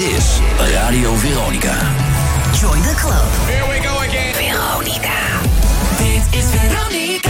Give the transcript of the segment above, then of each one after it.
Dit is Radio Veronica. Join the club. Here we go again. Veronica. Dit is Veronica.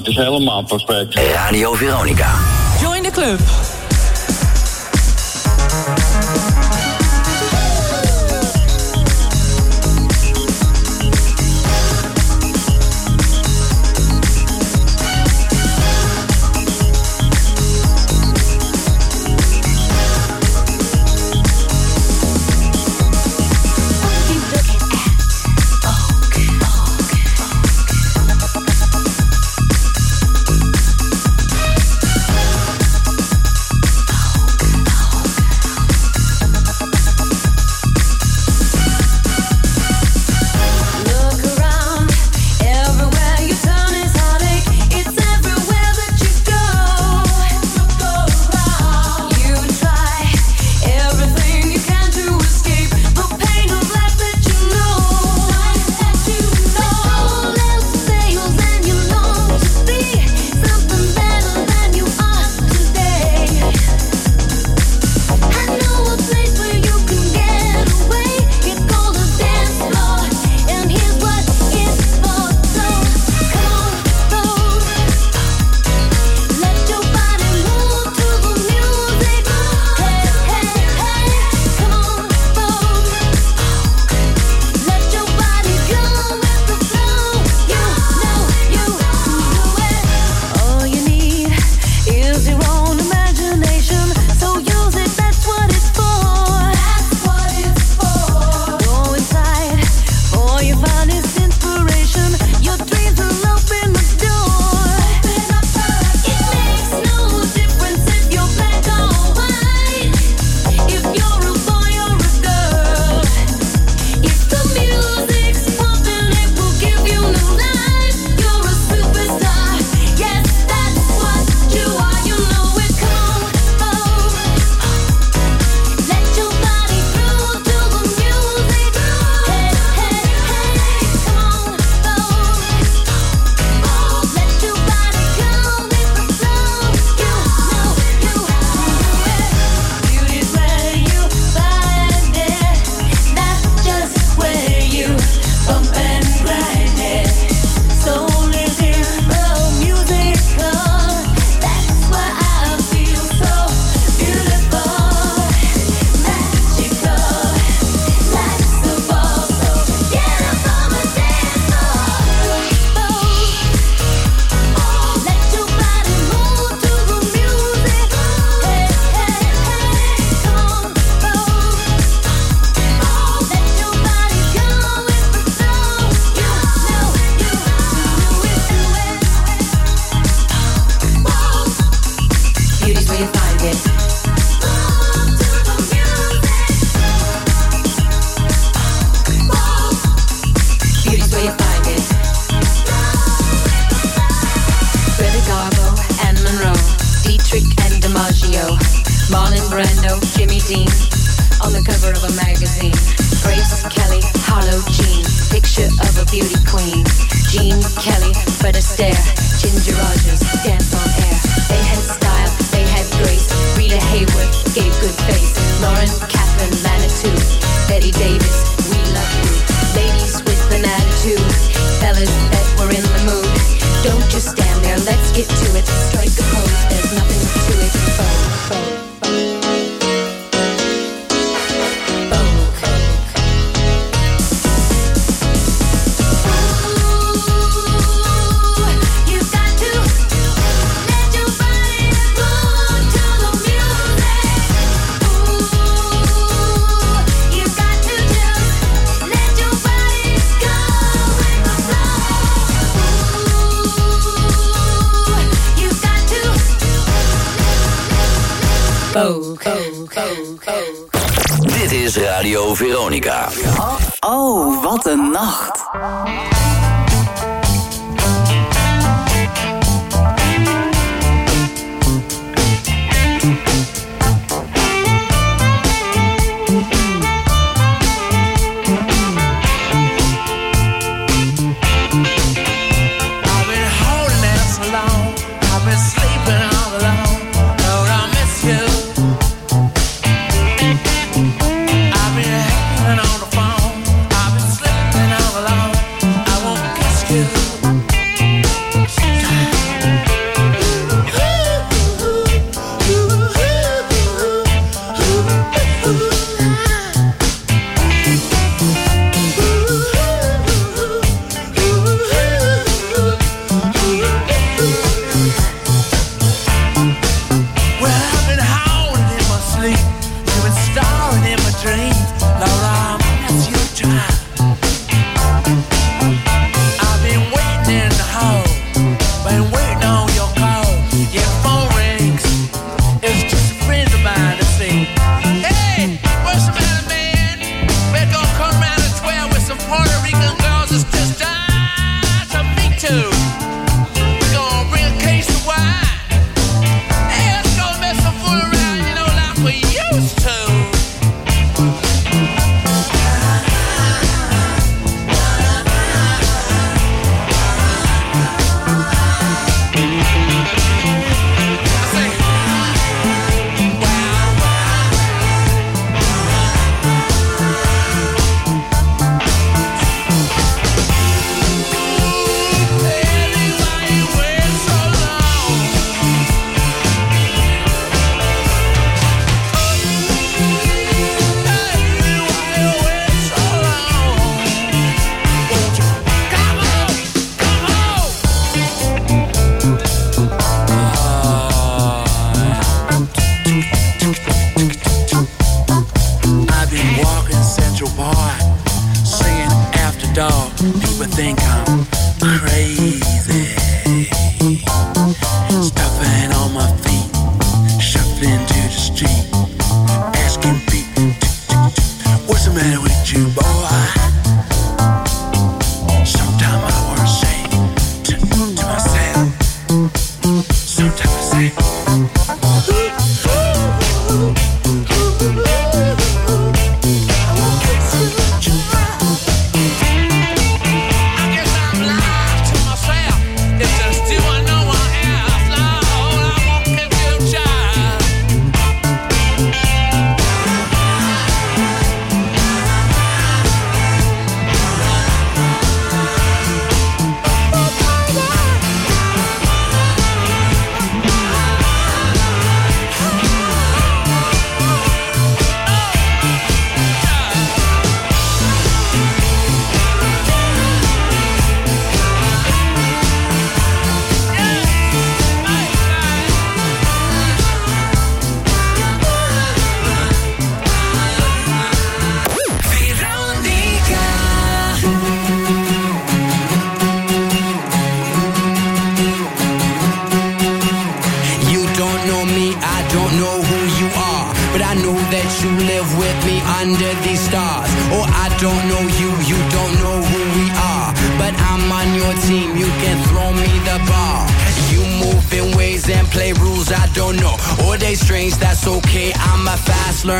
het is helemaal perfect. Radio Veronica. Join the club. Veronica. Oh, oh, wat een nacht.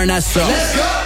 Let's go!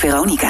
Veronica.